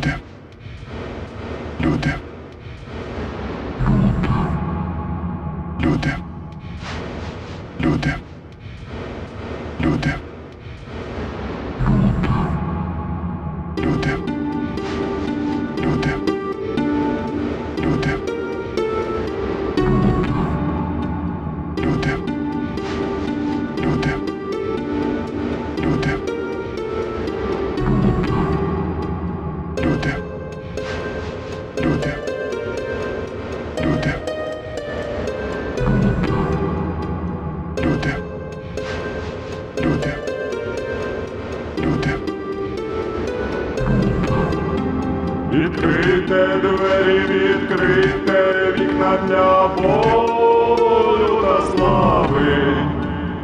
Люди. Люди. Люди. Люди. Люди. Люди. Люди. Люди. Люди. Люди. Люди. Люди. Люди. Люди. Люди. Люди. Відкрийте двері, відкрийте вікна для болю та слави.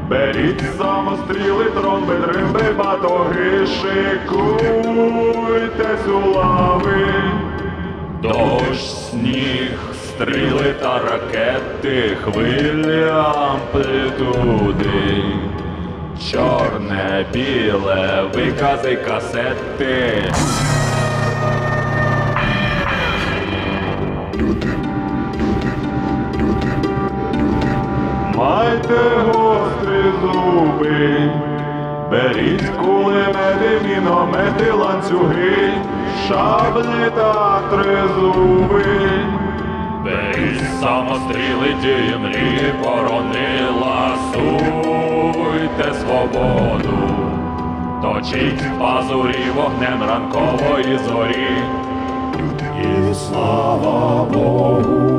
Беріть самостріли, тромби, тримби, батоги, шикуйтесь у лави. Стріли та ракети, хвилі амплітуди. Чорне, біле, викази касети. Люди. Люди. Люди. Люди. Майте гострі зуби, беріть кулемети, міномети, ланцюги, шаблі та тризуби. Беріть самостріли, дії мрії, боронила, суйте свободу. Точіть пазурі вогнем ранкової зорі. І слава Богу.